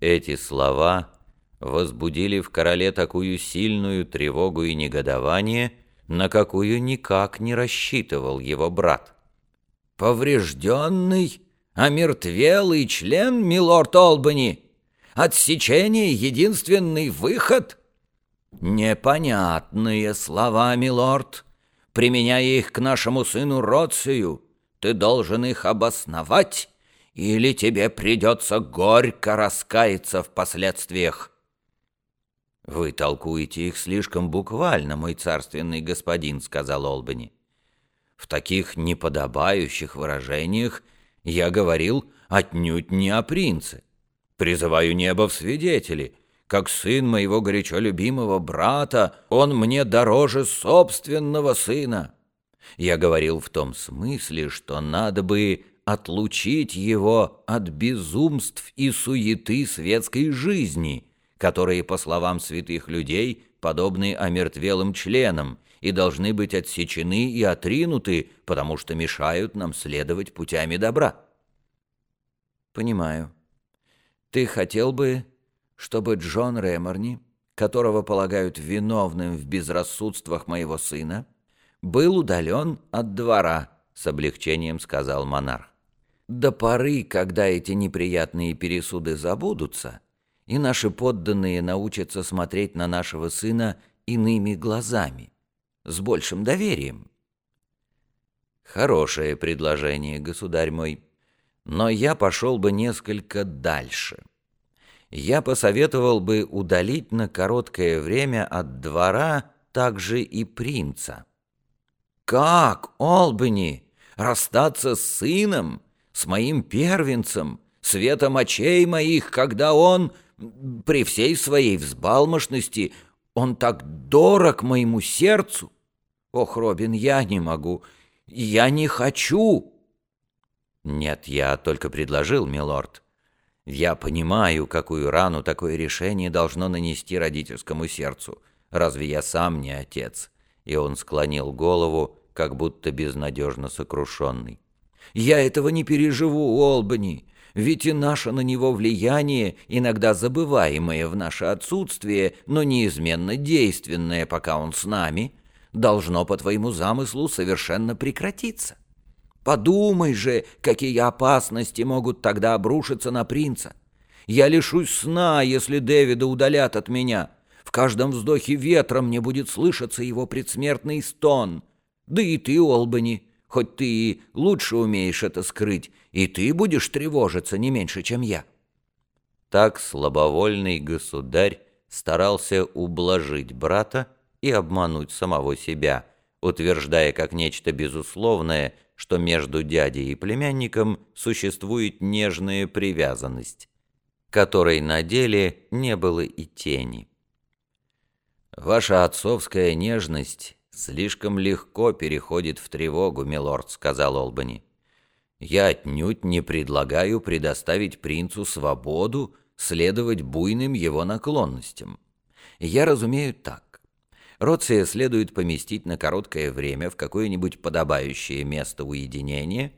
Эти слова возбудили в короле такую сильную тревогу и негодование, на какую никак не рассчитывал его брат. «Поврежденный, омертвелый член, милорд Олбани? Отсечение — единственный выход?» «Непонятные слова, милорд. Применяя их к нашему сыну Роцию, ты должен их обосновать, или тебе придется горько раскаяться в последствиях». «Вы толкуете их слишком буквально, мой царственный господин», — сказал Олбани. «В таких неподобающих выражениях я говорил отнюдь не о принце. Призываю небо в свидетели. Как сын моего горячо любимого брата, он мне дороже собственного сына. Я говорил в том смысле, что надо бы отлучить его от безумств и суеты светской жизни» которые, по словам святых людей, подобны омертвелым членам и должны быть отсечены и отринуты, потому что мешают нам следовать путями добра. Понимаю. Ты хотел бы, чтобы Джон Реморни, которого полагают виновным в безрассудствах моего сына, был удален от двора, с облегчением сказал монарх. До поры, когда эти неприятные пересуды забудутся, и наши подданные научатся смотреть на нашего сына иными глазами, с большим доверием. Хорошее предложение, государь мой, но я пошел бы несколько дальше. Я посоветовал бы удалить на короткое время от двора также и принца. «Как, Олбани, расстаться с сыном, с моим первенцем, светом очей моих, когда он при всей своей взбалмошности он так дорог моему сердцу. Ох, Робин, я не могу, я не хочу. Нет, я только предложил, милорд. Я понимаю, какую рану такое решение должно нанести родительскому сердцу. Разве я сам не отец? И он склонил голову, как будто безнадежно сокрушенный. «Я этого не переживу, Олбани. Ведь и наше на него влияние, иногда забываемое в наше отсутствие, но неизменно действенное, пока он с нами, должно по твоему замыслу совершенно прекратиться. Подумай же, какие опасности могут тогда обрушиться на принца. Я лишусь сна, если Дэвида удалят от меня. В каждом вздохе ветра мне будет слышаться его предсмертный стон. Да и ты, Олбани, Хоть ты и лучше умеешь это скрыть, и ты будешь тревожиться не меньше, чем я». Так слабовольный государь старался ублажить брата и обмануть самого себя, утверждая как нечто безусловное, что между дядей и племянником существует нежная привязанность, которой на деле не было и тени. «Ваша отцовская нежность слишком легко переходит в тревогу, милорд», — сказал Олбани. «Я отнюдь не предлагаю предоставить принцу свободу следовать буйным его наклонностям. Я разумею так. Роция следует поместить на короткое время в какое-нибудь подобающее место уединения,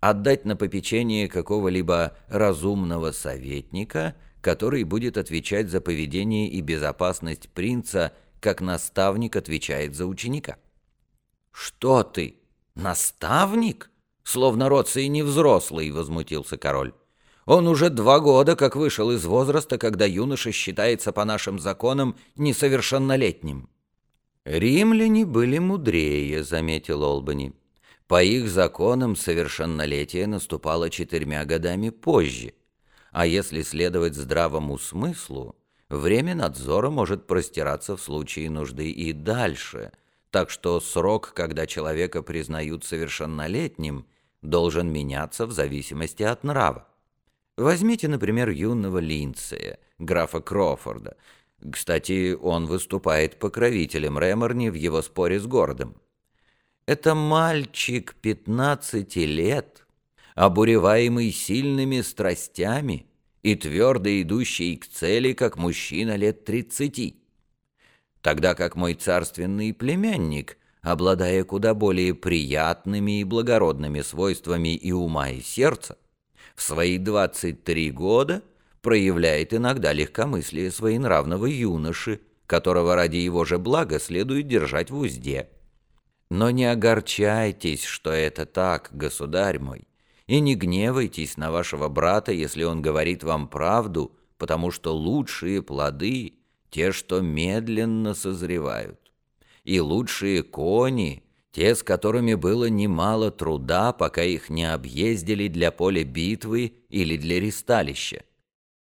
отдать на попечение какого-либо разумного советника, который будет отвечать за поведение и безопасность принца как наставник отвечает за ученика. «Что ты, наставник?» Словно Роций не взрослый, возмутился король. Он уже два года как вышел из возраста, когда юноша считается по нашим законам несовершеннолетним. «Римляне были мудрее», — заметил Олбани. «По их законам совершеннолетие наступало четырьмя годами позже, а если следовать здравому смыслу, Время надзора может простираться в случае нужды и дальше, так что срок, когда человека признают совершеннолетним, должен меняться в зависимости от нрава. Возьмите, например, юного Линдсея, графа Крофорда. Кстати, он выступает покровителем Реморни в его споре с городом. Это мальчик 15 лет, обуреваемый сильными страстями – и твердо идущий к цели, как мужчина лет тридцати. Тогда как мой царственный племянник, обладая куда более приятными и благородными свойствами и ума, и сердца, в свои 23 года проявляет иногда легкомыслие своенравного юноши, которого ради его же блага следует держать в узде. Но не огорчайтесь, что это так, государь мой, и не гневайтесь на вашего брата, если он говорит вам правду, потому что лучшие плоды — те, что медленно созревают, и лучшие кони — те, с которыми было немало труда, пока их не объездили для поля битвы или для ристалища.